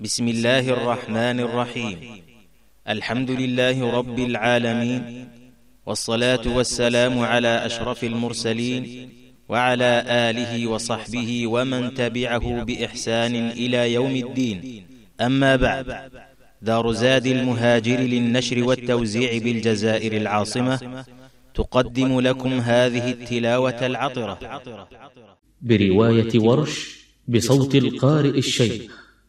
بسم الله الرحمن الرحيم. الحمد لله رب العالمين والصلاة والسلام على أشرف المرسلين وعلى آله وصحبه ومن تبعه بإحسان إلى يوم الدين. أما بعد دار زاد المهاجر للنشر والتوزيع بالجزائر العاصمة تقدم لكم هذه التلاوة العطرة. برواية ورش بصوت القارئ الشيخ.